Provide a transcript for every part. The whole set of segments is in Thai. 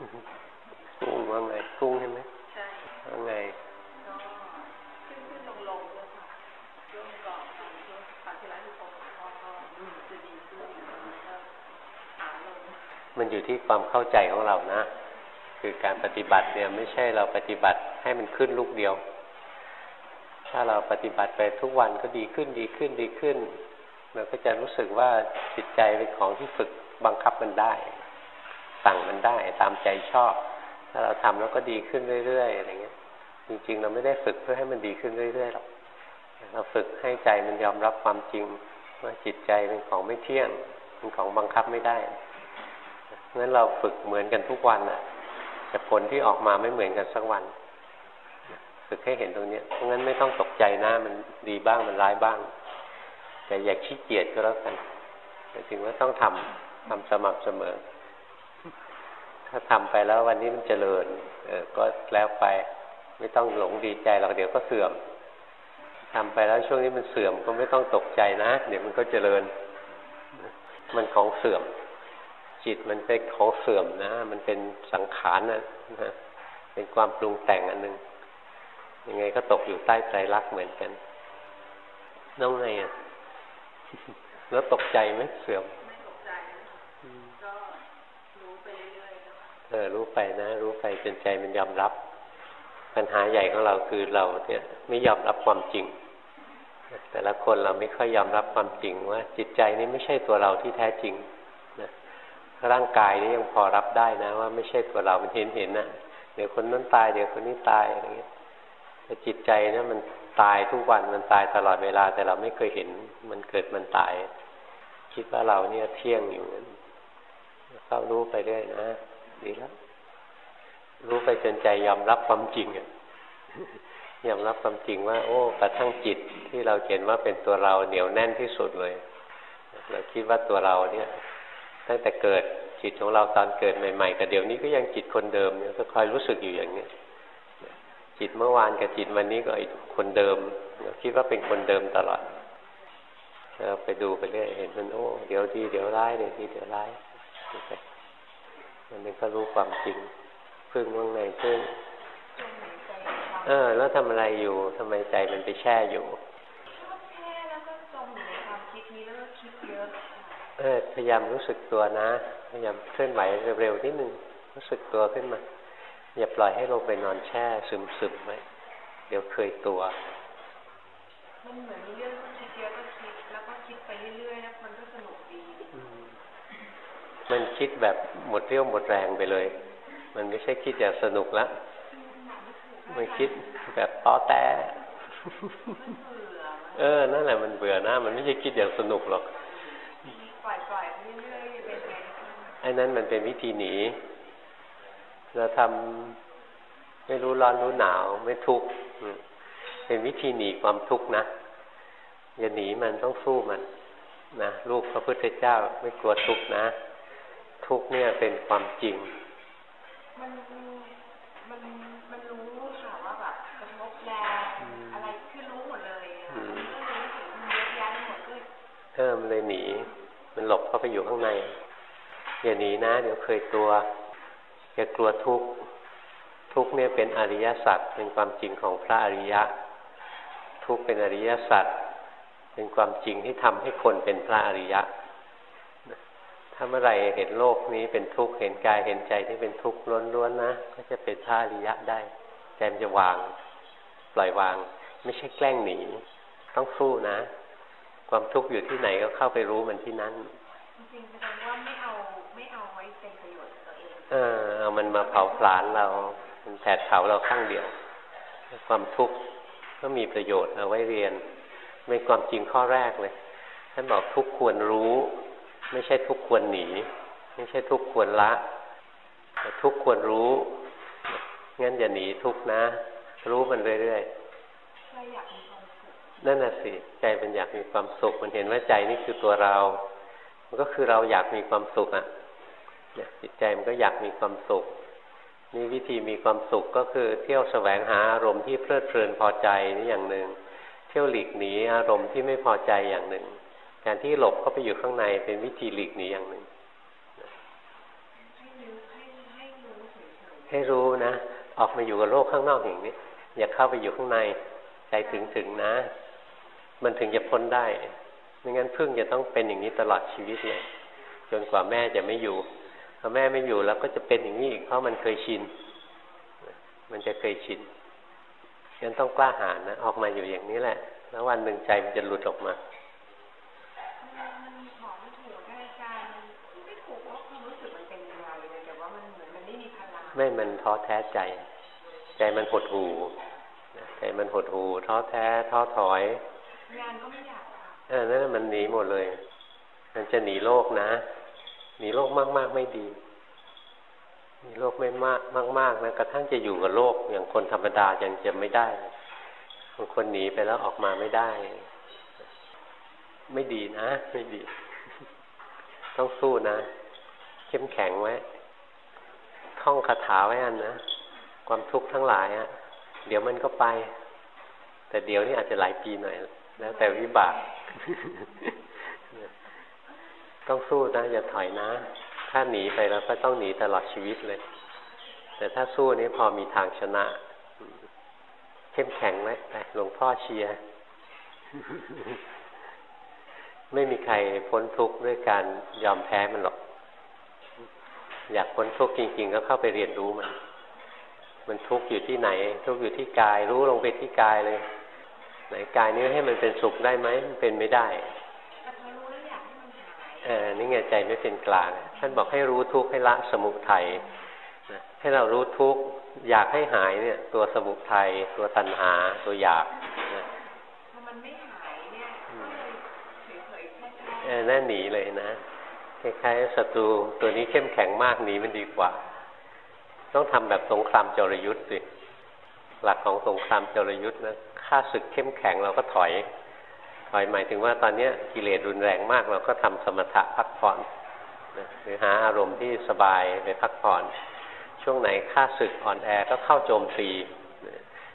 กุ้งว่าไงกุ้งใช่ไหมใช่ว่าไงก็ขึ้นขึ้นลงลงด้วยค่ะช่วงก่อนช่วงครั้งที่แล้วที่ผมก็ก็จะดีขึ้นแล้วก็หาลงมันอยู่ที่ความเข้าใจของเรานะ คือการปฏิบัติเนี่ยไม่ใช่เราปฏิบัติให้มันขึ้นลูกเดียว ถ้าเราปฏิบัติไปทุกวันก็ดีขึ้นดีขึ้นดีขึ้นเราก็จะรู้สึกว่าจิตใจเป็นของที่ฝึกบังคับมันได้ สั่งมันได้ตามใจชอบ ถ้าเราทำแล้วก็ดีขึ้นเรื่อยๆอะไรเงี้ย จริงๆ เราไม่ได้ฝึกเพื่อให้มันดีขึ้นเรื่อยๆหรอกเราฝึกให้ใจมันยอมรับความจริงว่าจิตใจเป็นของไม่เที่ยงเป็นของบังคับไม่ได้เพราะฉะนั้นเราฝึกเหมือนกันทุกวันอะแต่ผลที่ออกมาไม่เหมือนกันสักวันฝึกให้เห็นตรงนี้เพราะงั้นไม่ต้องตกใจนะมันดีบ้างมันร้ายบ้าง แต่อย่าขี้เกียจก็แล้วกันแต่ถึงว่าต้องทำทำสม่ำเสมอ ถ้าทำไปแล้ววันนี้มันเจริญ เออ ก็แล้วไป ไม่ต้องหลงดีใจหรอกเดี๋ยวก็เสื่อมทำไปแล้วช่วงนี้มันเสื่อมก็ไม่ต้องตกใจนะ เดี๋ยวมันก็เจริญ มันของเสื่อม จิตมันเป็นของเสื่อมนะ มันเป็นสังขารนะนะเป็นความปรุงแต่งอันหนึ่งยังไงก็ตกอยู่ใต้ใจรักเหมือนกันน้องไงอะแล้วตกใจไหมเสื่อมไม่ตกใจก็รู้ไปเรื่อยๆ เออรู้ไปนะ รู้ไปจนใจมันยอมรับ ปัญหาใหญ่ของเราคือเราเนี่ยไม่ยอมรับความจริง แต่ละคนเราไม่ค่อยยอมรับความจริงว่า จิตใจนี้ไม่ใช่ตัวเราที่แท้จริงนะร่างกายนี่ยังพอรับได้นะ ว่าไม่ใช่ตัวเรา มันเห็นเห็นนะเดี๋ยวคนนั้นตาย เดี๋ยวคนนี้ตายอะไรเงี้ยแต่จิตใจนะมันตายทุกวันมันตายตลอดเวลา แต่เราไม่เคยเห็นมันเกิดมันตาย คิดว่าเราเนี่ยเที่ยงอยู่นั้นเข้ารู้ไปเรื่อยนะ ดีแล้ว รู้ไปจนใจยอมรับความจริงอะยอมรับความจริงว่า โอ้กระทั่งจิตที่เราเห็นว่าเป็นตัวเราเหนียวแน่นที่สุดเลย เราคิดว่าตัวเราเนี่ย ตั้งแต่เกิดจิตของเราตอนเกิดใหม่ๆกับเดี๋ยวนี้ก็ยังจิตคนเดิมเนี่ยก็คอยรู้สึกอยู่อย่างนี้จิตเมื่อวานกับจิตวันนี้ก็อีกคนเดิมเราคิดว่าเป็นคนเดิมตลอดเราไปดูไปเรื่อยเห็นมันโอ้เดี๋ยวดีเดี๋ยวร้ายเดี๋ยวดีเดี๋ยวร้าย ไปมันนึงก็รู้ความจริงพึ่งว่างในพึ่งเออ แล้วทำอะไรอยู่ทำไมใจมันไปแช่อยู่เออพยายามรู้สึกตัวนะ พยายามเคลื่อนไหวเร็วๆนิดนึงรู้สึกตัวขึ้นมา อย่าปล่อยให้ลงไปนอนแช่ซึมๆไว้เดี๋ยวเคยตัวมันเหมือนมีเรื่องคิดเยอะก็คิด แล้วก็คิดไปเรื่อยๆแล้วมันก็สนุกดี มันคิดแบบหมดเรี่ยวหมดแรงไปเลย มันไม่ใช่คิดอย่างสนุกละ มันคิดแบบต้อแต่ เออ นั่นแหละมันเบื่อนะมันไม่ใช่คิดอย่างสนุกหรอกปล่อยๆเรื่อยๆเป็นไงไอ้นั้นมันเป็นวิธีหนี เราทำไม่รู้ร้อนรู้หนาว ไม่ทุกข์เป็นวิธีหนีความทุกข์นะอย่าหนีมันต้องสู้มันนะลูกพระพุทธเจ้าไม่กลัวทุกข์นะ ทุกข์เนี่ยเป็นความจริง มันมันมันรู้ค่ะว่าแบบกระทบแรงอะไรคือรู้หมดเลยมันรู้ถึงมันเยอะแยะหมดเลยเออมันเลยหนี มันหลบเข้าไปอยู่ข้างใน อย่าหนีนะ เดี๋ยวเคยตัว อย่ากลัวทุกข์ทุกข์เนี่ยเป็นอริยสัจเป็นความจริงของพระอริยะ ทุกข์เป็นอริยสัจเป็นความจริงที่ทำให้คนเป็นพระอริยะ ถ้าเมื่อไรเห็นโลกนี้เป็นทุกข์เห็นกายเห็นใจที่เป็นทุกข์ล้วนๆนะก็จะเป็นพระอริยะได้ใจมันจะวาง ปล่อยวาง ไม่ใช่แกล้งหนี ต้องสู้นะ ความทุกข์อยู่ที่ไหนก็เข้าไปรู้มันที่นั้นจริงๆแสดงว่าไม่เอาไม่เอาไว้เป็นประโยชน์ตัวเองเออเอามันมาเผาผลาญเรามันแผดเผาเราข้างเดียว ความทุกข์ก็มีประโยชน์เอาไว้เรียนเป็นความจริงข้อแรกเลยท่านบอกทุกควรรู้ ไม่ใช่ทุกควรหนี ไม่ใช่ทุกควรละแต่ทุกควรรู้งั้นอย่าหนีทุกนะ รู้มันเรื่อยๆนั่นน่ะสิใจมันอยากมีความสุข มันเห็นว่าใจนี่คือตัวเรา มันก็คือเราอยากมีความสุขอะจิตใจมันก็อยากมีความสุขนี่วิธีมีความสุขก็คือเที่ยวแสวงหาอารมณ์ที่เพลิดเพลินพอใจนี่อย่างหนึ่งเที่ยวหลีกหนีอารมณ์ที่ไม่พอใจอย่างหนึ่ง การที่หลบเข้าไปอยู่ข้างในเป็นวิธีหลีกหนีอย่างหนึ่ง ให้รู้นะ ออกมาอยู่กับโลกข้างนอกอย่างนี้ อย่าเข้าไปอยู่ข้างใน ใจถึงถึงนะ มันถึงจะพ้นได้ ไม่งั้นพึ่งจะต้องเป็นอย่างนี้ตลอดชีวิตเลยจนกว่าแม่จะไม่อยู่พอแม่ไม่อยู่แล้วก็จะเป็นอย่างนี้อีกเพราะมันเคยชิน มันจะเคยชินงั้นต้องกล้าหาญนะ ออกมาอยู่อย่างนี้แหละ แล้ววันหนึ่งใจมันจะหลุดออกมามันบอกไม่ถูกได้ใจไม่ถูกว่าความรู้สึกมันเป็นยังไงเลยแต่ว่ามันเหมือนมันไม่มีพลัง ไม่มันท้อแท้ใจ ใจมันหดหู่ใจมันหดหู่ท้อแท้ท้อถอย งานก็ไม่อยากเออนั่นมันหนีหมดเลย มันจะหนีโลกนะ หนีโลกมาก ๆ ไม่ดีหนีโลกไม่มากมากๆนะกระทั่งจะอยู่กับโลกอย่างคนธรรมดายังจะไม่ได้บางคนหนีไปแล้วออกมาไม่ได้ ไม่ดีนะ ไม่ดี ต้องสู้นะ เข้มแข็งไว้ ท่องคาถาไว้อันนะความทุกข์ทั้งหลายอะ่ะ เดี๋ยวมันก็ไป แต่เดี๋ยวนี้อาจจะหลายปีหน่อยแล้วแต่วิบาก ต้องสู้นะอย่าถอยนะ ถ้าหนีไปแล้วก็ต้องหนีตลอดชีวิตเลย แต่ถ้าสู้นี้พอมีทางชนะ เข้มแข็งไว้ไปหลวงพ่อเชียร์ไม่มีใครพ้นทุกข์ด้วยการยอมแพ้มันหรอก อยากพ้นทุกข์จริง ๆ ก็เข้าไปเรียนรู้มัน มันทุกข์อยู่ที่ไหน ทุกข์อยู่ที่กาย รู้ลงไปที่กายเลย ไหนกายนี้ให้มันเป็นสุขได้ไหมมันเป็นไม่ได้เออนี่ไงใจไม่เป็นกลาง ท่านบอกให้รู้ทุกข์ให้ละสมุทัยให้เรารู้ทุกข์อยากให้หายเนี่ย ตัวสมุทัยตัวตัณหา ตัวอยากมันไม่หายเนี่ยเฉยๆแค่เออน่าหนีเลยนะ คล้ายๆศัตรูตัวนี้เข้มแข็งมากหนีมันดีกว่า ต้องทำแบบสงครามจรยุทธ์สิหลักของสงครามจรยุทธ์นะค่าศึกเข้มแข็งเราก็ถอย ถอยหมายถึงว่าตอนนี้กิเลสรุนแรงมากเราก็ทำสมถะพักผ่อนหรือหาอารมณ์ที่สบายไปพักผ่อน ช่วงไหนค่าศึกอ่อนแอก็เข้าโจมตี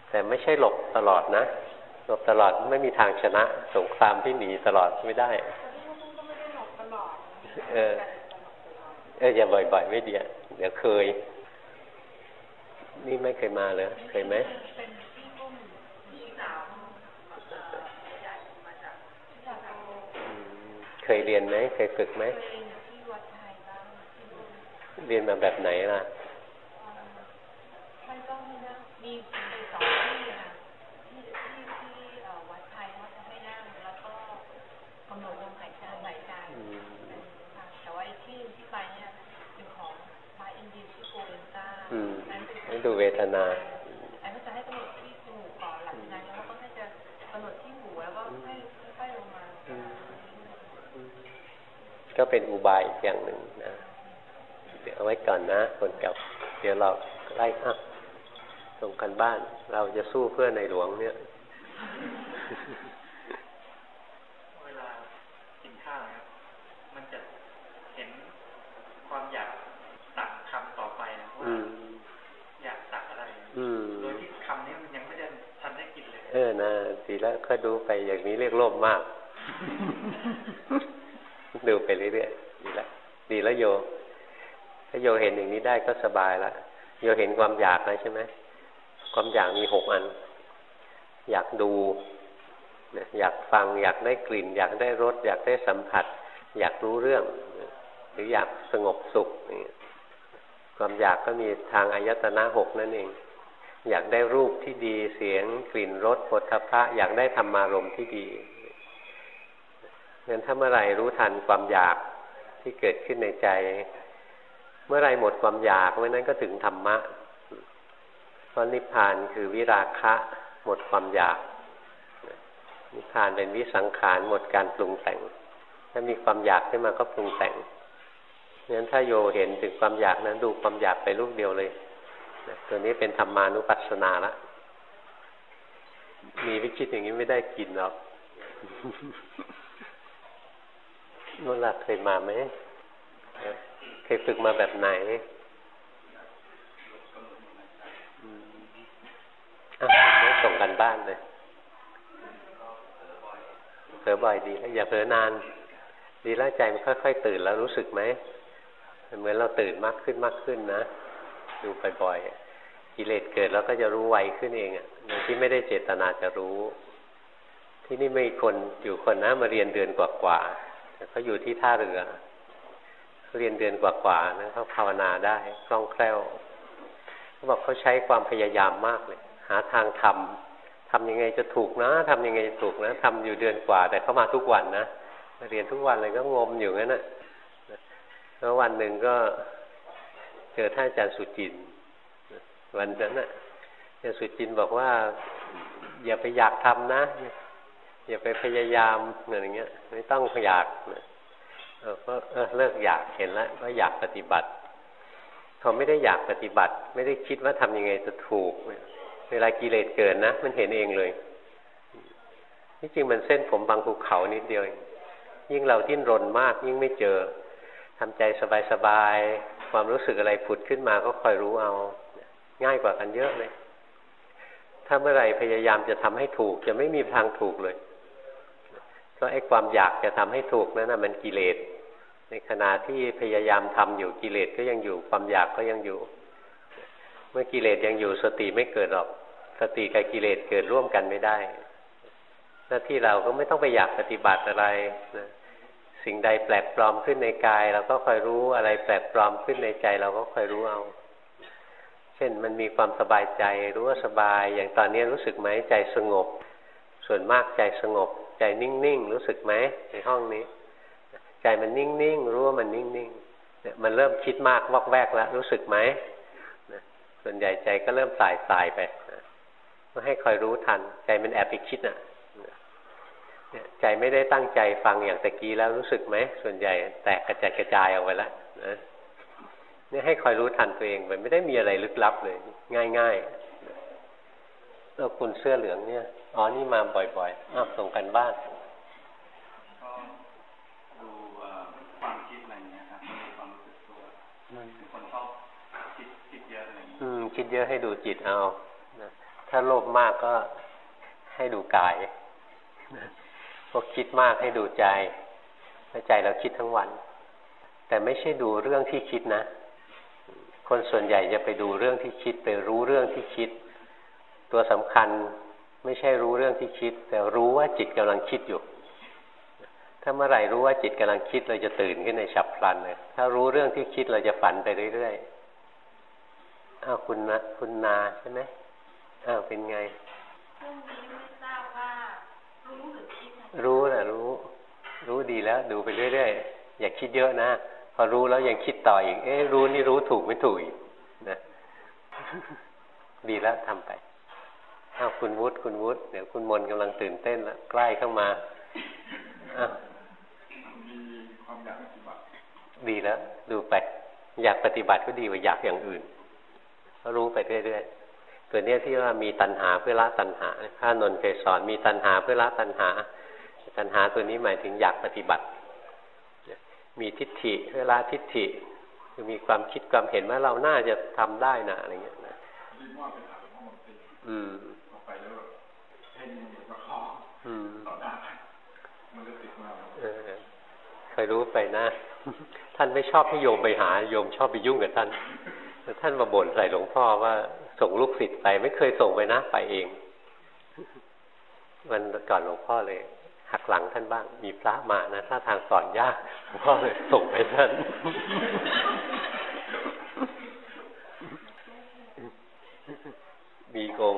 แต่ไม่ใช่หลบตลอดนะ หลบตลอดไม่มีทางชนะ สงครามที่หนีตลอดไม่ได้ เออ เอออย่าบ่อยๆไม่ดีเดี๋ยวเคย นี่ไม่เคยมาเลยเคยไหมเคยเรียนไหมเคยฝึกไหมเรียนมาแบบไหนล่ะ ดูเวทนาอันนี้จะให้กำหนดที่จมูกก่อนหลังจากนั้นแล้วก็ให้จะกำหนดที่หูแล้วก็ให้ค่อยลงมา ก็เป็นอุบายอย่างหนึ่งนะเดี๋ยวเอาไว้ก่อนนะคนเก่าเดี๋ยวเราไล่อะส่งกันบ้าน เราจะสู้เพื่อในหลวงเนี่ยเออนะดีแล้วก็ดูไปอย่างนี้เรียกโลภมาก ดูไปเรื่อยๆดีแล้วดีแล้วโย ถ้าโยเห็นอย่างนี้ได้ก็สบายละโยเห็นความอยากแล้วใช่ไหมความอยากมีหกอัน อยากดูอยากฟัง อยากได้กลิ่น อยากได้รส อยากได้สัมผัส อยากรู้เรื่อง หรืออยากสงบสุขความอยากก็มีทางอายตนะหกนั่นเอง อยากได้รูปที่ดีเสียงกลิ่นรสผลทพะอยากได้ธรรมารมที่ดี งั้นถ้าเมื่อไรรู้ทันความอยากที่เกิดขึ้นในใจ เมื่อไรหมดความอยากเมื่อนั้นก็ถึงธรรมะเพราะนิพพานคือวิราคะ หมดความอยาก นิพพานเป็นวิสังขารหมดการปรุงแต่ง ถ้ามีความอยากขึ้นมาก็ปรุงแต่งงั้นถ้าโยเห็นถึงความอยากนั้นดูความอยากไปลูกเดียวเลยตัวนี้เป็นธรรมานุปัสสนาละ มีวิคิดอย่างนี้ไม่ได้กินหรอก นุ่นหลักเคยมาไหม เคยฝึกมาแบบไหนอะส่งกันบ้านเลยเผลอบ่อยดีแล้วอย่าเผลอนาน ดีแล้วใจมันค่อยๆตื่นแล้วรู้สึกไหมเหมือนเราตื่นมากขึ้นมากขึ้นนะ ดูบ่อยๆกิเลสเกิดแล้วก็จะรู้ไวขึ้นเองอะโดยที่ไม่ได้เจตนาจะรู้ ที่นี่ไม่คนอยู่คนนะมาเรียนเดือนกว่าๆ เขาอยู่ที่ท่าเรือเรียนเดือนกว่าๆนะเขาภาวนาได้คล่องแคล่วเขาบอกเขาใช้ความพยายามมากเลย หาทางทำทำยังไงจะถูกนะทำยังไงจะถูกนะทำอยู่เดือนกว่า แต่เขามาทุกวันนะเรียนทุกวันเลยก็งมอยู่งั้นนะแล้ววันหนึ่งก็เจอท่านอาจารย์สุจินวันนั้นน่ะอาจารย์สุจินบอกว่า อย่าไปอยากทำนะ อย่าไปพยายามอะไรเงี้ย ไม่ต้องอยากนะเออก็เออเลิกอยากเห็นแล้วว่าอยากปฏิบัติพอไม่ได้อยากปฏิบัติ ไม่ได้คิดว่าทำยังไงจะถูกเวลากิเลสเกิดนะมันเห็นเองเลยที่จริงมันเส้นผมบางภูเขานิดเดียวยิ่งเราดิ้นรนมาก ยิ่งไม่เจอทำใจสบายๆความรู้สึกอะไรผุดขึ้นมาก็คอยรู้เอา ง่ายกว่ากันเยอะเลย ถ้าเมื่อไหร่พยายามจะทำให้ถูก จะไม่มีทางถูกเลย เพราะไอ้ความอยากจะทำให้ถูกนั้นนะมันกิเลส ในขณะที่พยายามทำอยู่กิเลสก็ยังอยู่ความอยากก็ยังอยู่ เมื่อกิเลสยังอยู่สติไม่เกิดหรอก สติกับกิเลสเกิดร่วมกันไม่ได้ หน้าที่เราก็ไม่ต้องไปอยากปฏิบัติอะไรนะสิ่งใดแปลกปลอมขึ้นในกาย เราก็คอยรู้อะไรแปลกปลอมขึ้นในใจ เราก็คอยรู้เอา เช่นมันมีความสบายใจรู้ว่าสบาย อย่างตอนนี้รู้สึกไหมใจสงบ ส่วนมากใจสงบ ใจนิ่งๆรู้สึกไหมในห้องนี้ ใจมันนิ่งๆรู้ว่ามันนิ่งๆเนี่ยมันเริ่มคิดมากวอกแวกแล้วรู้สึกไหมส่วนใหญ่ใจก็เริ่มสายสายไปก็ให้คอยรู้ทัน ใจมันแอบไปคิดอะใจไม่ได้ตั้งใจฟังอย่างตะกี้แล้วรู้สึกไหมส่วนใหญ่แตกกระจายกระจายออกไปแล้วนะนี่ให้คอยรู้ทันตัวเองมันไม่ได้มีอะไรลึกลับเลย ง่ายๆแล้วคุณเสื้อเหลืองเนี่ย อ๋อ นี่มาบ่อยๆอ้าวส่งกันบ้านก็ดูความคิดอะไรเงี้ยครับความรู้สึกตัวคนชอบคิดคิดเยอะอะไรเงี้ยอืม คิดเยอะให้ดูจิตเอาถ้าโลภมากก็ให้ดูกายพวกคิดมากให้ดูใจใจเราคิดทั้งวัน แต่ไม่ใช่ดูเรื่องที่คิดนะ คนส่วนใหญ่จะไปดูเรื่องที่คิด ไปรู้เรื่องที่คิด ตัวสำคัญ ไม่ใช่รู้เรื่องที่คิด แต่รู้ว่าจิตกำลังคิดอยู่ ถ้าเมื่อไหร่รู้ว่าจิตกำลังคิดเราจะตื่นขึ้นในฉับพลันเลยถ้ารู้เรื่องที่คิดเราจะฝันไปเรื่อยๆอ้าวคุณนะคุณนาใช่ไหมอ้าวเป็นไงรู้นะรู้ รู้ดีแล้ว ดูไปเรื่อยๆอย่าคิดเยอะนะพอรู้แล้วยังคิดต่ออีก เอ๊รู้นี่รู้ถูกไม่ถูกอีกนะ ดีแล้วทำไป อ้าวคุณวุฒิคุณวุฒิเดี๋ยวคุณมนกำลังตื่นเต้นแล้วใกล้เข้ามาอ้าวมีความอยากปฏิบัติดีแล้ว ดูไป อยากปฏิบัติก็ดีกว่าอยากอย่างอื่นก็รู้ไปเรื่อยๆตัวเนี้ยที่ว่ามีตัณหาเพื่อละตัณหาข้านนเคยสอนมีตัณหาเพื่อละตัณหา ตัณหาตัวนี้หมายถึงอยากปฏิบัติ มีทิฏฐิเวลาทิฏฐิคือมีความคิดความเห็นว่าเราน่าจะทำได้นะอะไรเงี้ยนะอืมอืม เคยรู้ไปนะ ท่านไม่ชอบให้โยมไปหา โยมชอบไปยุ่งกับท่านแต่ท่านมาบ่นใส่หลวงพ่อว่าส่งลูกศิษย์ไป ไม่เคยส่งไปนะไปเอง วันก่อนหลวงพ่อเลย หักหลังท่านบ้าง มีพระมานะถ้าทางสอนยากหลวงพ่อเลยส่งไปท่านมีกง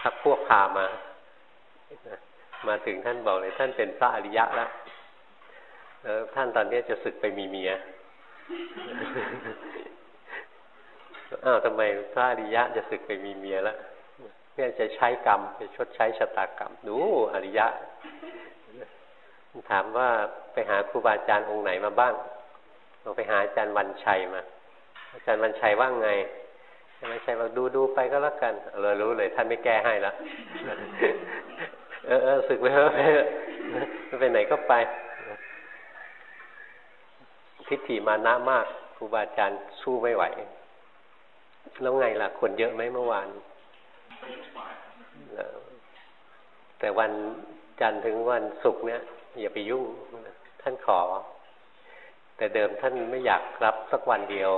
ทักพวกพามา มาถึงท่านบอกเลย ท่านเป็นพระอริยะแล้ว แล้วท่านตอนนี้จะศึกไปมีเมียอ้าวทำไมพระอริยะจะศึกไปมีเมียแล้วเนี่ยจะใช้กรรมจะชดใช้ชะตากรรม ดูอริยะ ถามว่าไปหาครูบาอาจารย์องค์ไหนมาบ้างลองไปหาอาจารย์วันชัยมา อาจารย์วันชัยว่างไงอาจารย์วันชัยบอกดูดูไปก็แล้วกันเรารู้เลย ท่านไม่แก้ให้แล้วเออเออสึกไปเถอะไปไหนก็ไป ทิฏฐิมานะมากครูบาอาจารย์สู้ไม่ไหว แล้วไงล่ะ คนเยอะไหมเมื่อวาน แต่วันจันทร์ถึงวันศุกร์เนี่ย อย่าไปยุ่ง ท่านขอ แต่เดิมท่านไม่อยากรับสักวันเดียว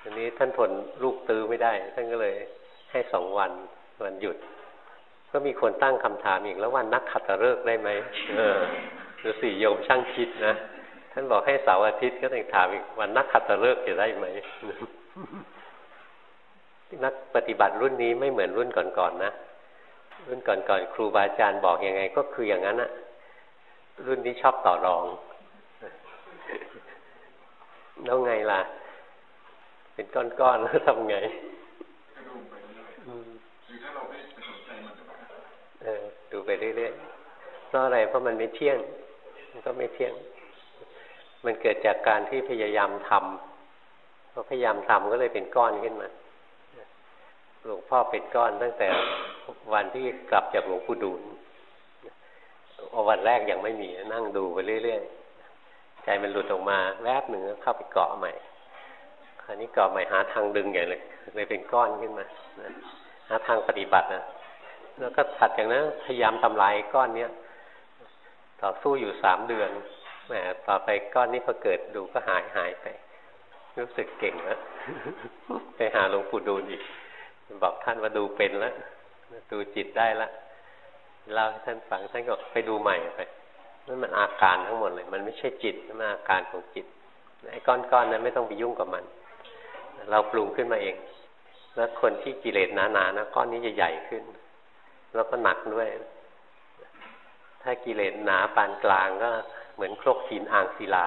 ทอันนี้ท่านทนลูกตื้อไม่ได้ ท่านก็เลยให้สองวันวันหยุด ก็มีคนตั้งคำถามอีกแล้ววันนักขัตฤกษ์ได้ไหมเออดูสี่โยมช่างคิดนะ ท่านบอกให้เสาร์อาทิตย์ก็ต้องถามอีกวันนักขัตฤกษ์จะได้ไหมนักปฏิบัติรุ่นนี้ไม่เหมือนรุ่นก่อนๆนนะรุ่นก่อนๆครูบาอาจารย์บอกอยังไง ก็คืออย่างนั้นอะรุ่นนี้ชอบต่อรองแล้วไงล่ะ เป็นก้อนๆแล้วทำไงเออดูไปเรื่อยๆเพราะอะไรเพราะมันไม่เที่ยง มันก็ไม่เที่ยง มันเกิดจากการที่พยายามทำพอพยายามทำก็เลยเป็นก้อนขึ้นมา หลวงพ่อเป็นก้อนตั้งแต่วันที่กลับจากหลวงปู่ดูลวันแรกยังไม่มีนั่งดูไปเรื่อยๆ ใจมันหลุดออกมาแวบหนึ่งเข้าไปเกาะใหม่ คราวนี้เกาะใหม่หาทางดึงใหญ่เลยเลยเป็นก้อนขึ้นมา หาทางปฏิบัตินะแล้วก็ถัดจากนั้นพยายามทำลายก้อนเนี้ยต่อสู้อยู่สามเดือน แหมต่อไปก้อนนี้พอเกิดดูก็หายหายไป รู้สึกเก่งแล้วไปหาหลวงปู่ดูลอีก บอกท่านว่าดูเป็นแล้วดูจิตได้แล้วเล่าให้ท่านฟังท่านก็ไปดูใหม่ไปนั่นมันอาการทั้งหมดเลย มันไม่ใช่จิตมันอาการของจิตไอ้ก้อนๆนั้นไม่ต้องไปยุ่งกับมัน เราปรุงขึ้นมาเอง แล้วคนที่กิเลสหนาๆนะก้อนนี้จะใหญ่ขึ้น แล้วก็หนักด้วย ถ้ากิเลสหนาปานกลางก็ เหมือนครกหินอ่างศิลา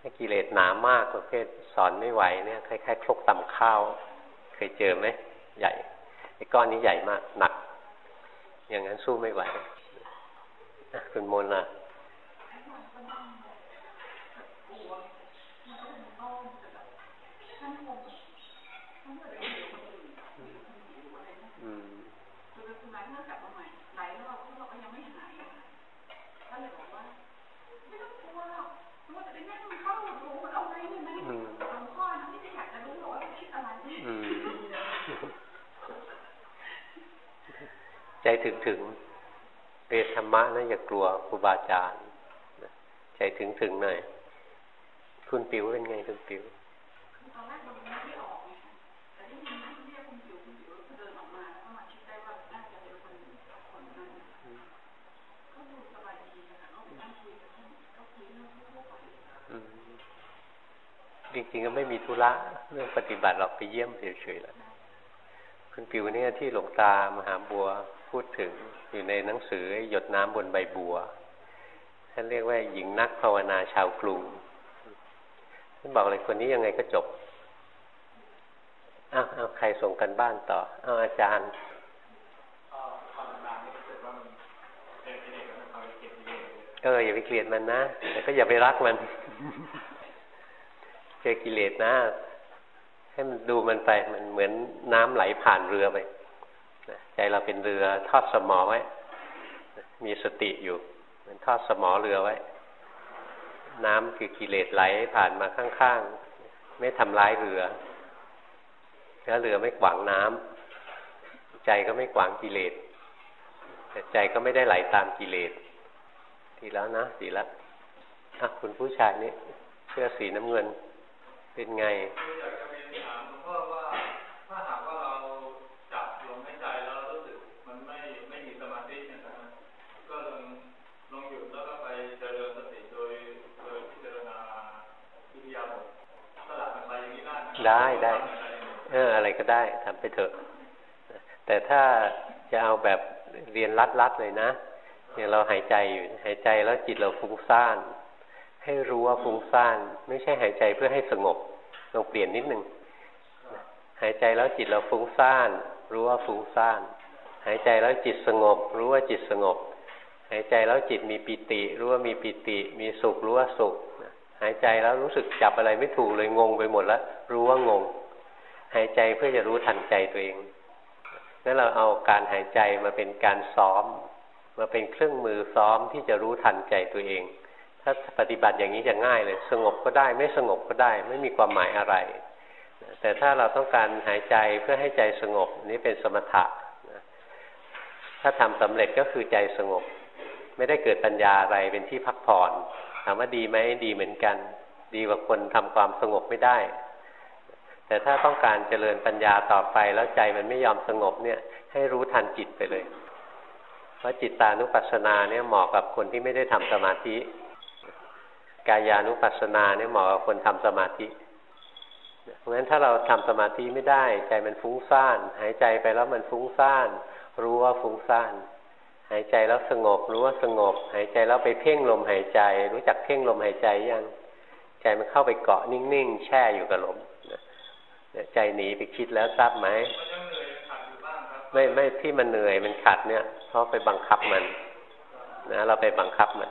ถ้ากิเลสหนามากประเภทสอนไม่ไหวเนี่ยคล้ายๆ ครกตำข้าว เคยเจอไหมใหญ่ไอ้ก้อนนี้ใหญ่มากหนัก อย่างนั้นสู้ไม่ไหวคุณมนล่ะ ใจถึงถึงเรียนธรรมะนะอย่ากลัวครูบาอาจารย์ใจถึงถึงหน่อย คุณปิวเป็นไงคุณปิวจริงๆก็ไม่มีธุระเรื่องปฏิบัติเราไปเยี่ยมเฉยๆแล้วคุณปิวเนี่ยที่หลวงตามหาบัว พูดถึงอยู่ในหนังสือหยดน้ำบนใบบัวท่านเรียกว่าหญิงนักภาวนาชาวกรุงท่านบอกเลยคนนี้ยังไงก็จบอ้าวเอาใครส่งกันบ้านต่อเอาอาจารย์เอออย่าไปเกลียดมันนะแต่ก็อย่าไปรักมัน เจอกิเลสนะ ให้มันดูมันไปมันเหมือนน้ำไหลผ่านเรือไป ใจเราเป็นเรือทอดสมอไว้ มีสติอยู่มันทอดสมอเรือไว้ น้ำคือกิเลสไหลผ่านมาข้างๆ ไม่ทำร้ายเรือ แล้วเรือไม่ขวางน้ำใจก็ไม่ขวางกิเลสแต่ใจก็ไม่ได้ไหลตามกิเลสดีแล้วนะดีแล้วคุณผู้ชายนี่เสื้อสีน้ำเงินเป็นไง ได้ได้ เออ อะไรก็ได้ทำไปเถอะ แต่ถ้าจะเอาแบบเรียนรัดๆเลยนะอย่างเราหายใจอยู่หายใจแล้วจิตเราฟุ้งซ่าน ให้รู้ว่าฟุ้งซ่าน ไม่ใช่หายใจเพื่อให้สงบลองเปลี่ยนนิดหนึ่งหายใจแล้วจิตเราฟุ้งซ่าน รู้ว่าฟุ้งซ่าน หายใจแล้วจิตสงบ รู้ว่าจิตสงบ หายใจแล้วจิตมีปิติ รู้ว่ามีปิติ มีสุข รู้ว่าสุข หายใจแล้วรู้สึกจับอะไรไม่ถูกเลยงงไปหมดแล้ว รู้ว่างง หายใจเพื่อจะรู้ทันใจตัวเองงั้นเราเอาการหายใจมาเป็นการซ้อม มาเป็นเครื่องมือซ้อมที่จะรู้ทันใจตัวเอง ถ้าปฏิบัติอย่างนี้จะง่ายเลย สงบก็ได้ไม่สงบก็ได้ ไม่มีความหมายอะไร แต่ถ้าเราต้องการหายใจเพื่อให้ใจสงบนี่เป็นสมถะถ้าทำสำเร็จก็คือใจสงบ ไม่ได้เกิดปัญญาอะไรเป็นที่พักผ่อน ถามว่าดีไหมดีเหมือนกัน ดีกว่าคนทำความสงบไม่ได้ แต่ถ้าต้องการเจริญปัญญาต่อไปแล้วใจมันไม่ยอมสงบเนี่ย ให้รู้ทันจิตไปเลย เพราะจิตตานุปัสสนาเนี่ยเหมาะกับคนที่ไม่ได้ทำสมาธิ กายานุปัสสนาเนี่ยเหมาะกับคนทำสมาธิเพราะฉะนั้นถ้าเราทำสมาธิไม่ได้ ใจมันฟุ้งซ่าน หายใจไปแล้วมันฟุ้งซ่าน รู้ว่าฟุ้งซ่าน หายใจแล้วสงบรู้ว่าสงบ หายใจแล้วไปเพ่งลมหายใจ รู้จักเพ่งลมหายใจยังใจมันเข้าไปเกาะนิ่งๆแช่อยู่กับลมใจหนีไปคิดแล้วทราบไหมไม่ไม่ที่มันเหนื่อยมันขัดเนี่ยเพราะไปบังคับมันนะเราไปบังคับมัน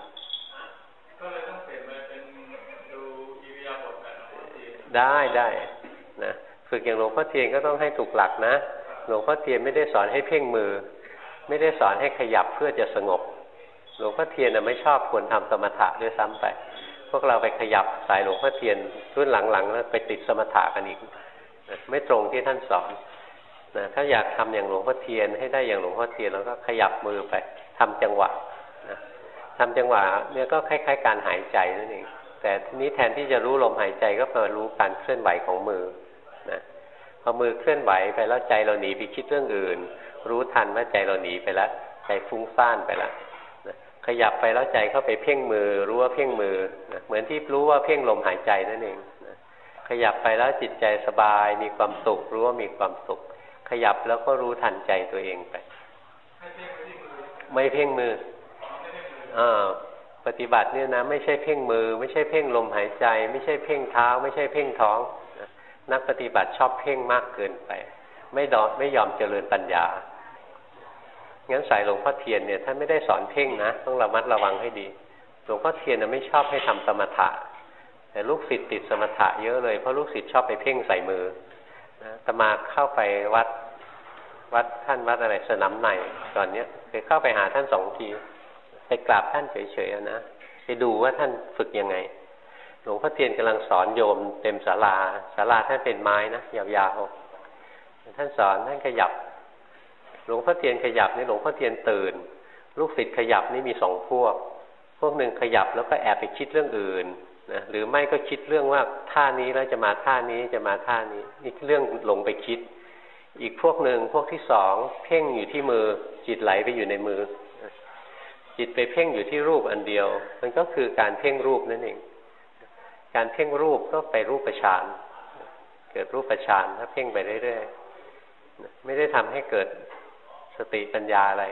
ได้ได้นะฝึกอย่างหลวงพ่อเทียนก็ต้องให้ถูกหลักนะหลวงพ่อเทียนไม่ได้สอนให้เพ่งมือ ไม่ได้สอนให้ขยับเพื่อจะสงบ หลวงพ่อเทียนไม่ชอบควรทำสมถะด้วยซ้ำไป พวกเราไปขยับสายหลวงพ่อเทียนรุ่นหลังๆแล้วไปติดสมถะกันอีกไม่ตรงที่ท่านสอนนะถ้าอยากทำอย่างหลวงพ่อเทียนให้ได้อย่างหลวงพ่อเทียนเราก็ขยับมือไปทำจังหวะนะทำจังหวะเนี่ยก็คล้ายๆ การหายใจนั่นเองแต่ทีนี้แทนที่จะรู้ลมหายใจก็มารู้การเคลื่อนไหวของมือนะพอมือเคลื่อนไหวไปแล้วใจเราหนีไปคิดเรื่องอื่น รู้ทันว่าใจเราหนีไปแล้วใจฟุ้งซ่านไปแล้วขยับไปแล้วใจเข้าไปเพ่งมือ รู้ว่าเพ่งมือนะเหมือนที่รู้ว่าเพ่งลมหายใจนั่นเองขยับไปแล้วจิตใจสบาย มีความสุข รู้ว่ามีความสุข ขยับแล้วก็รู้ทันใจตัวเองไป ไม่เพ่งมืออ่าปฏิบัติเนี่ยนะไม่ใช่เพ่งมือ ไม่ใช่เพ่งลมหายใจ ไม่ใช่เพ่งเท้า ไม่ใช่เพ่งท้องนักปฏิบัติชอบเพ่งมากเกินไป ไม่ดอไม่ยอมเจริญปัญญา งั้นสายหลวงพ่อเทียนเนี่ยท่านไม่ได้สอนเพ่งนะ ต้องระมัดระวังให้ดี หลวงพ่อเทียนไม่ชอบให้ทำสมถะ แต่ลูกศิษย์ติดสมถะเยอะเลย เพราะลูกศิษย์ชอบไปเพ่งใส่มือนะตมาเข้าไปวัดวัดท่านวัดอะไรสนามในตอนเนี้ยเคยเข้าไปหาท่านสองทีไปกราบท่านเฉยๆนะไปดูว่าท่านฝึกยังไง หลวงพ่อเทียนกำลังสอนโยมเต็มศาลาศาลาท่านเป็นไม้นะยาวๆท่านสอนท่านขยับ หลวงพ่อเทียนขยับนี่หลวงพ่อเทียนตื่น ลูกศิษย์ขยับนี่มีสองพวก พวกหนึ่งขยับแล้วก็แอบไปคิดเรื่องอื่นนะหรือไม่ก็คิดเรื่องว่าท่านี้แล้วจะมาท่านี้จะมาท่านี้นี่เรื่องหลงไปคิด อีกพวกหนึ่งพวกที่สองเพ่งอยู่ที่มือจิตไหลไปอยู่ในมือ จิตไปเพ่งอยู่ที่รูปอันเดียว มันก็คือการเพ่งรูปนั่นเอง การเพ่งรูปก็ไปรูปประชานเกิดรูปประชานถ้าเพ่งไปเรื่อยๆไม่ได้ทำให้เกิด สติปัญญาอะไร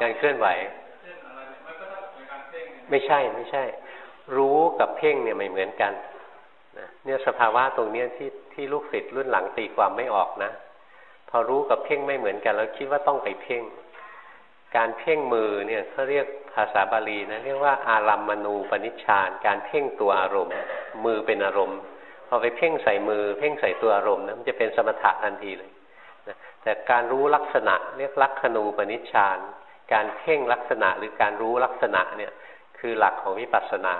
การเคลื่อนไหว ไม่ใช่ไม่ใช่ รู้กับเพ่งเนี่ยไม่เหมือนกันนะเนี่ยสภาวะตรงเนี้ยที่ที่ลูกศิษย์รุ่นหลังตีความไม่ออกนะ พอรู้กับเพ่งไม่เหมือนกัน แล้วคิดว่าต้องไปเพ่ง การเพ่งมือเนี่ยเขาเรียกภาษาบาลีนะเรียกว่าอารัมมณูปนิชฌาน การเพ่งตัวอารมณ์ มือเป็นอารมณ์พอไปเพ่งใส่มือ เพ่งใส่ตัวอารมณ์นะมันจะเป็นสมถะทันทีเลยนะแต่การรู้ลักษณะเรียกลักขณูปนิชฌาน การเพ่งลักษณะหรือการรู้ลักษณะเนี่ยคือหลักของวิปัสสนา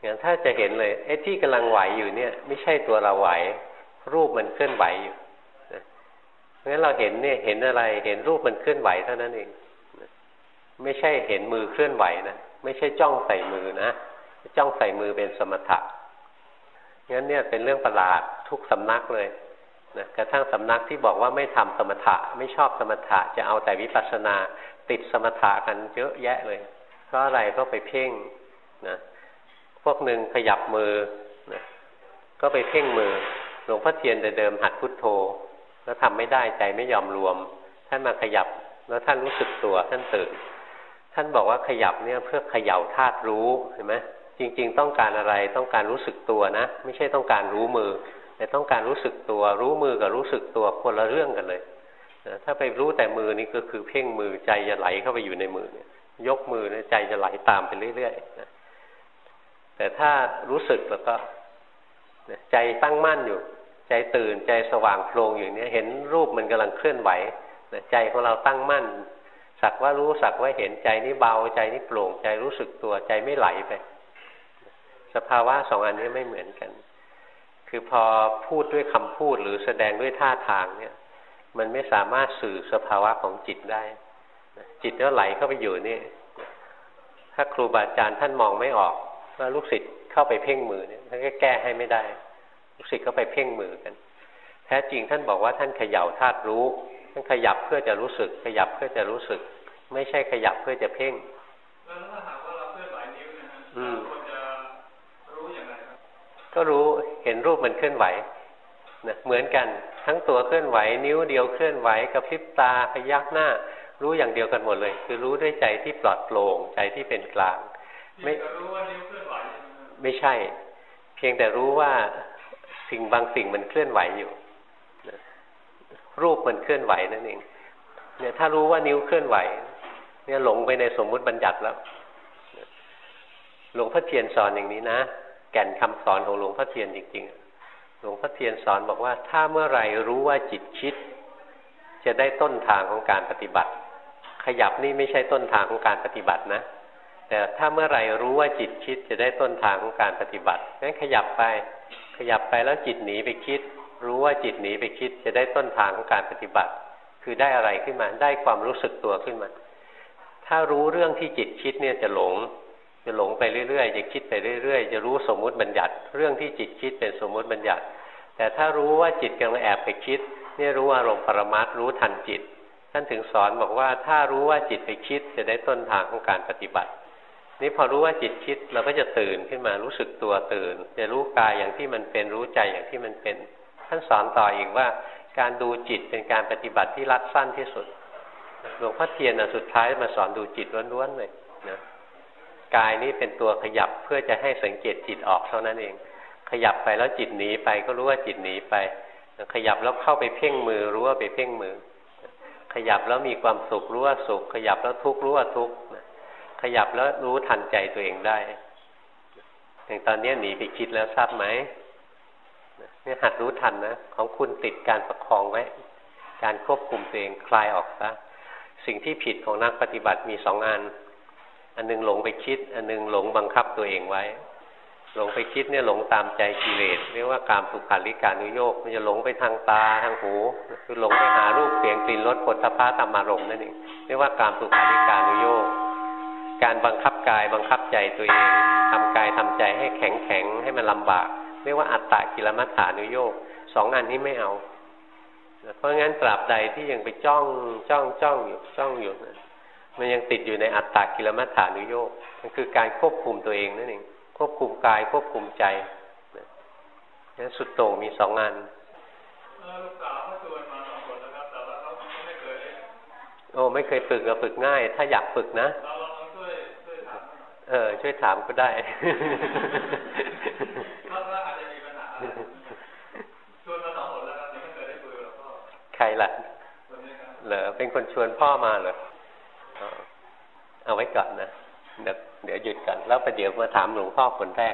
อย่างถ้าจะเห็นเลยไอ้ที่กำลังไหวอยู่เนี่ย ไม่ใช่ตัวเราไหว รูปมันเคลื่อนไหวอยู่เพราะฉะนั้นเราเห็นเนี่ยเห็นอะไรเห็นรูปมันเคลื่อนไหวเท่านั้นเอง ไม่ใช่เห็นมือเคลื่อนไหวนะไม่ใช่จ้องใส่มือนะจ้องใส่มือเป็นสมถะงั้นเนี่ยเป็นเรื่องประหลาดทุกสำนักเลยนะกระทั่งสำนักที่บอกว่าไม่ทำสมถะ ไม่ชอบสมถะจะเอาแต่วิปัสสนาติดสมถะกันเยอะแยะเลย เพราะอะไรก็ไปเพ่งนะพวกหนึ่งขยับมือนะก็ไปเพ่งมือหลวงพ่อเทียนแต่เดิมหัดพุทโธ แล้วทำไม่ได้ใจไม่ยอมรวม ท่านมาขยับแล้วท่านรู้สึกตัวท่านตื่น ท่านบอกว่าขยับเนี่ยเพื่อเขย่าธาตุรู้เห็นไหมจริง ๆ ต้องการอะไรต้องการรู้สึกตัวนะ ไม่ใช่ต้องการรู้มือ แต่ต้องการรู้สึกตัว รู้มือกับรู้สึกตัวคนละเรื่องกันเลยถ้าไปรู้แต่มือนี่ก็คือเพ่งมือใจจะไหลเข้าไปอยู่ในมือเนี่ยยกมือเนี่ยใจจะไหลตามไปเรื่อยๆนะแต่ถ้ารู้สึกแล้วก็ใจตั้งมั่นอยู่ ใจตื่นใจสว่างโพลงอย่างนี้เห็นรูปมันกำลังเคลื่อนไหวใจของเราตั้งมั่น สักว่ารู้สักว่าเห็นใจนี่เบาใจนี่โปร่งใจรู้สึกตัวใจไม่ไหลไป สภาวะสองอันนี้ไม่เหมือนกัน คือพอพูดด้วยคำพูดหรือแสดงด้วยท่าทางเนี่ย มันไม่สามารถสื่อสภาวะของจิตได้ จิตก็ไหลเข้าไปอยู่นี่ ถ้าครูบาอาจารย์ท่านมองไม่ออกว่าลูกศิษย์เข้าไปเพ่งมือเนี่ยท่านก็แก้ให้ไม่ได้ ลูกศิษย์ก็ไปเพ่งมือกัน แท้จริงท่านบอกว่าท่านเขย่าธาตุรู้ ท่านขยับเพื่อจะรู้สึก ขยับเพื่อจะรู้สึก ไม่ใช่ขยับเพื่อจะเพ่งแล้วถ้าหากว่าเราเคลื่อนไหวนิ้วเนะฮะอืมเราควรจะรู้อย่างไรครับก็รู้เห็นรูปมันเคลื่อนไหวนะเหมือนกันทั้งตัวเคลื่อนไหว นิ้วเดียวเคลื่อนไหวกระพริบตาพยักหน้า รู้อย่างเดียวกันหมดเลย คือรู้ด้วยใจที่ปลอดโปร่งใจที่เป็นกลาง ไม่จะรู้ว่านิ้วเคลื่อนไหวใช่ไหมครับไม่ใช่ เพียงแต่รู้ว่าสิ่งบางสิ่งมันเคลื่อนไหวอยู่นะ รูปมันเคลื่อนไหวนั่นเองเนี่ยถ้ารู้ว่านิ้วเคลื่อนไหว เนี่ยหลงไปในสมมุติบัญญัติแล้ว หลวงพ่อเทียนสอนอย่างนี้นะ แก่นคำสอนของหลวงพ่อเทียนจริง ๆ หลวงพ่อเทียนสอนบอกว่า ถ้าเมื่อไหรรู้ว่าจิตคิด จะได้ต้นทางของการปฏิบัติ ขยับนี่ไม่ใช่ต้นทางของการปฏิบัตินะ แต่ถ้าเมื่อไหรรู้ว่าจิตคิดจะได้ต้นทางของการปฏิบัติงั้นขยับไป ขยับไปแล้วจิตหนีไปคิด รู้ว่าจิตหนีไปคิดจะได้ต้นทางของการปฏิบัติ คือได้อะไรขึ้นมา ได้ความรู้สึกตัวขึ้นมา ถ้ารู้เรื่องที่จิตคิดเนี่ยจะหลง จะหลงไปเรื่อยๆ จะคิดไปเรื่อยๆ จะรู้สมมุติบัญญัติ เรื่องที่จิตคิดเป็นสมมุติบัญญัติ แต่ถ้ารู้ว่าจิตกำลังแอบไปคิด เนี่ยรู้อารมณ์ปรมัตถ์รู้ทันจิต ท่านถึงสอนบอกว่าถ้ารู้ว่าจิตไปคิดจะได้ต้นทางของการปฏิบัตินี่พอรู้ว่าจิตคิดเราก็จะตื่นขึ้นมารู้สึกตัวตื่น จะรู้กายอย่างที่มันเป็นรู้ใจอย่างที่มันเป็น ท่านสอนต่ออีกว่า การดูจิตเป็นการปฏิบัติที่รัดสั้นที่สุดหลวงพ่อเทียนนะสุดท้ายมาสอนดูจิตล้วนๆเลยนะกายนี่เป็นตัวขยับเพื่อจะให้สังเกตจิตออกเท่านั้นเอง ขยับไปแล้วจิตหนีไปก็รู้ว่าจิตหนีไป ขยับแล้วเข้าไปเพ่งมือรู้ว่าไปเพ่งมือ ขยับแล้วมีความสุขรู้ว่าสุข ขยับแล้วทุกข์รู้ว่าทุกข์ขยับแล้วรู้ทันใจตัวเองได้อย่างตอนนี้หนีไปคิดแล้วทราบไหม เนี่ยหัดรู้ทันนะ ของคุณติดการประคองไว้ การควบคุมตัวเองคลายออกซะสิ่งที่ผิดของนักปฏิบัติมีสองอัน อันหนึงหลงไปคิด อันหนึงหลงบังคับตัวเองไว้ หลงไปคิดเนี่ยหลงตามใจกิเลสเรียกว่าการสุขาริการุโยก มันจะหลงไปทางตาทางหูคือหลงไปหารูปเสียงกลิ่นรสผลทพะธรรมารมณ์นั่นเองเรียกว่าการสุขาริการุโยกการบังคับกายบังคับใจตัวเองทำกายทำใจให้แข็งแข็งให้มันลำบาก เรียกว่าอัตตะกิลมัฏฐานุโยกสองอันนี้ไม่เอา เพราะงั้นตราบใดที่ยังไปจ้องจ้องจ้องอยู่จ้องอยู่นะมันยังติดอยู่ในอัตตากิลมัฏฐานุโยกมันคือการควบคุมตัวเองนั่นเองควบคุมกายควบคุมใจนะงั้นสุดโต่งมีสองงานเออลูกสาวเขาชวนมาสองคนนะครับแต่ว่าเขาไม่เคยได้โอ้ไม่เคยฝึกก็ฝึกง่าย ถ้าอยากฝึกนะเราลองช่วยช่วยถามเออ ช่วยถามก็ได้ รล่ะ เหรอเป็นคนชวนพ่อมาเหรออ๋อเอาไว้ก่อนนะเดี๋ยวเดี๋ยวหยุดก่อนแล้วประเดี๋ยวมาถามหลวงพ่อคนแรก